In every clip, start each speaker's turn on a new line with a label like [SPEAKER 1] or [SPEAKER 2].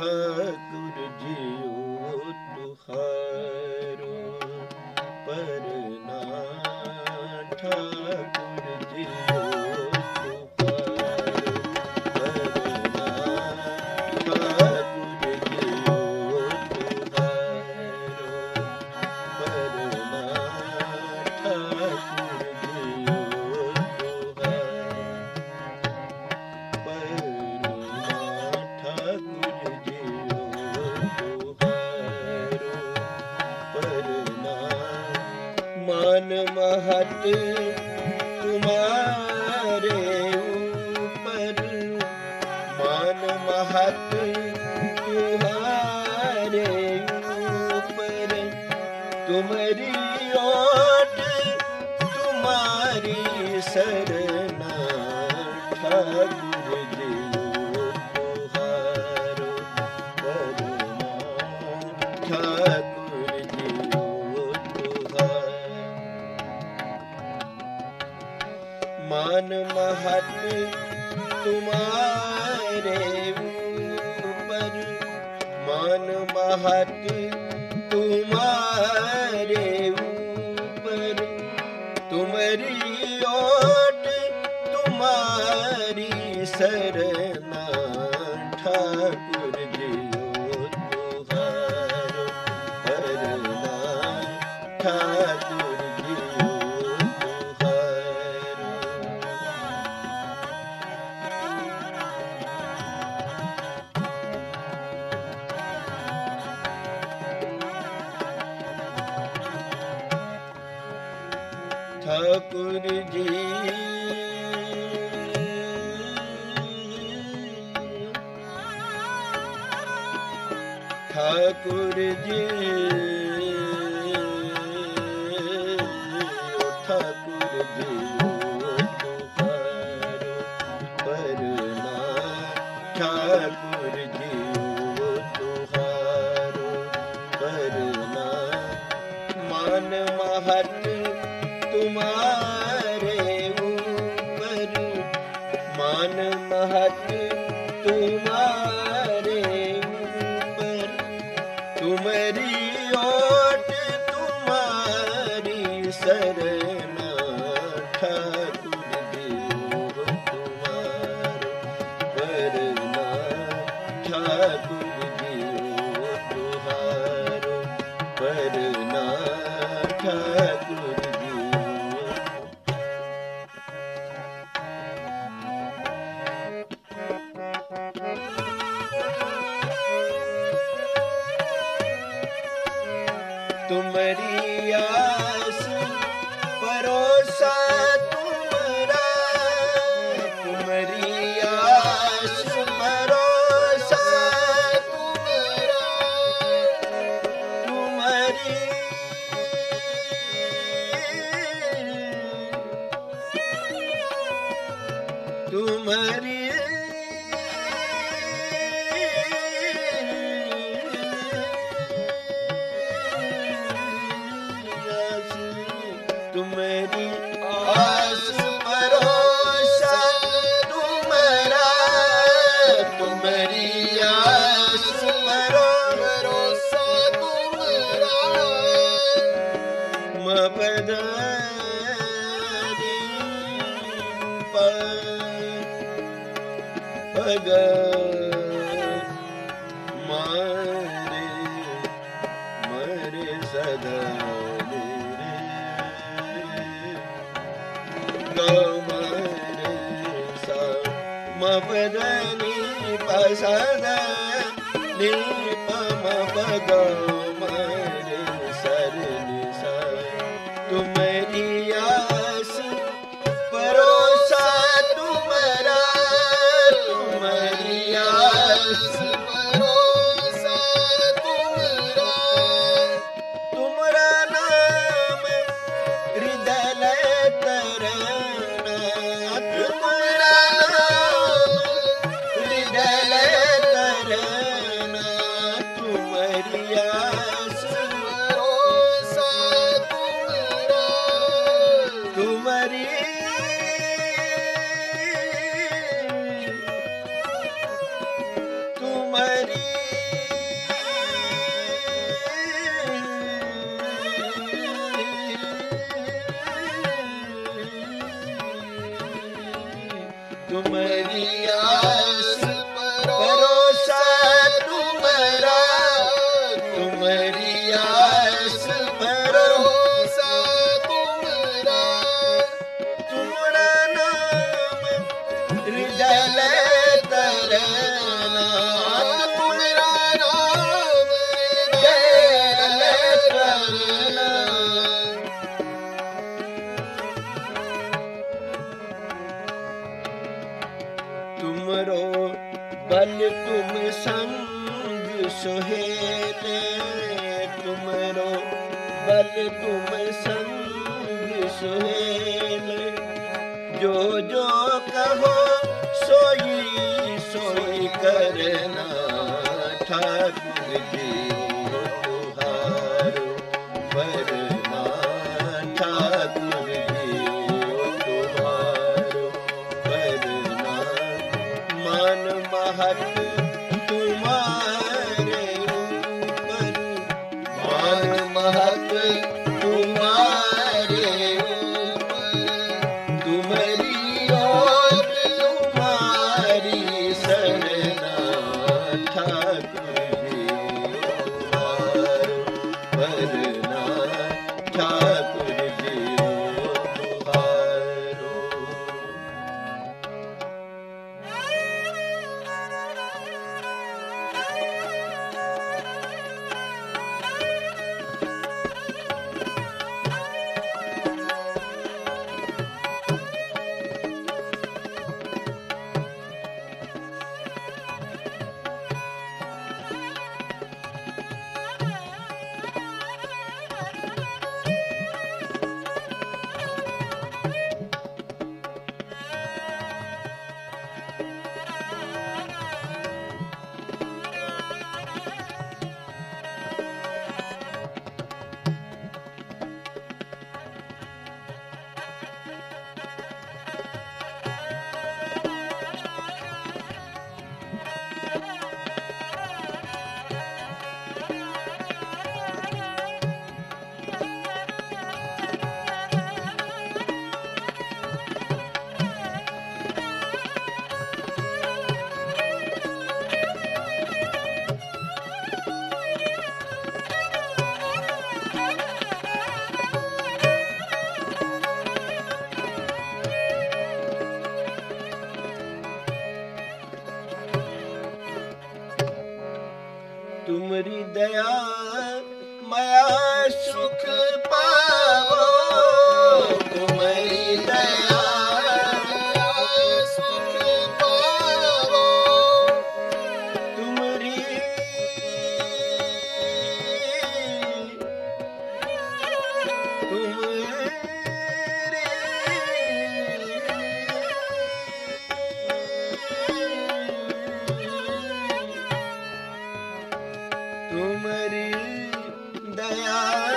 [SPEAKER 1] ਗੁਰ ਜੀਉ ਤੁਹਾਰ ਮਨ ਮਹਤ ਤੁਹਾਰੇ ਉਪਰ। ਤੁਮਰੀ ਓਟ, ਤੁਮਾਰੀ ਸਰਨਾ ਠਾਕੁਰ ਜੀ ਤੁਹਾਰ ਕਰਨਾ ਠਾਕੁਰ ਜੀ ਤੁਹਾਰ ਮਨ ਮਹਤ ਤੁਮਾਰ ਤੇਰੇ ਉਮਰ ਮਨ ਮਹਤ ਤੁਮਾਰੇ ਉਪਰ ਤੁਮਰੀ ਓਟ ਤੁਮਾਰੀ ਸਰਨਾ ਠਾਕੁਰ ਜੀ ਠਾਕੁਰ ਜੀ। ਠਾਕੁਰ ਜੀ। ਠਾਕੁਰ ਜੀ ਠਾਕੁਰ तुमरिया नी पसंद नी पम पगा Maria. ਕਰਨਾ ਠਾਕੁਰ ਜੀ। Yeah.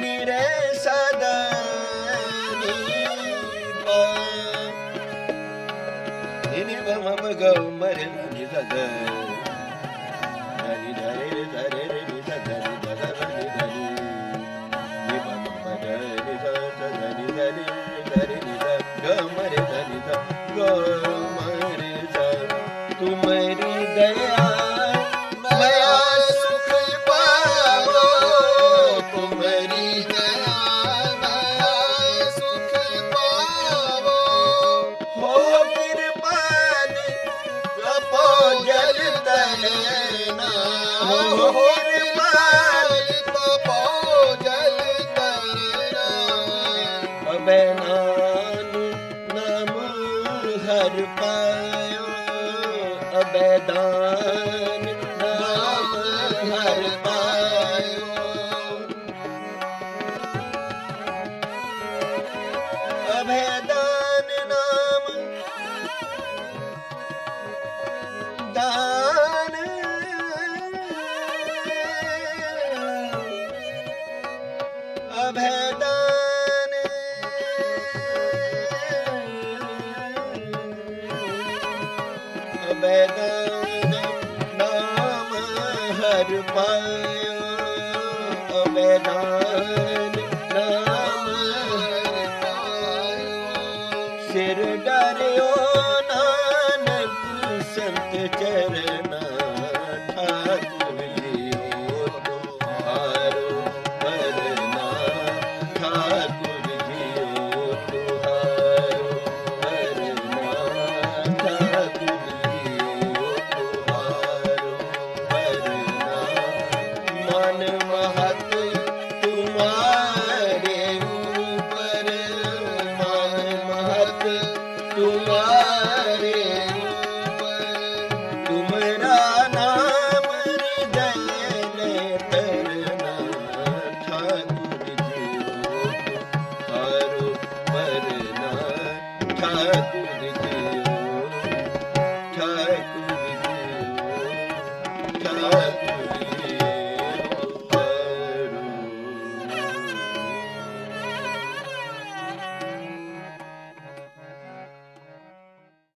[SPEAKER 1] ਨੀ ਰੇ ਸਦਾ ਨੀ ਭਮ ਗਉ ਮਰੇ ਨੀ ਸਦਾ ਨੀ ਦਰੇ ਦਰੇ ਰੇ ਨੀ ਸਦਾ ਨੀ ਦਦਾ ਨੀ ਦਰੀ ਨੀ ਭਮ ਮਰੇ ਨੀ ਸਦਾ ਨੀ ਦਰੀ ਦਰੇ ਨੀ ਦਾ ਗਉ ਮਰੇ ਨੀ ਦਾ ਗਉ ਮਰੇ ਸਾ ਤੁਮਰੀ ਦਇਆ ਦਾਨ ਨਾਮ ਹਰ ਪਾਇਓ ਅਬੈ ਦਾਨ ਨਾਮ ਦਾਨ Hare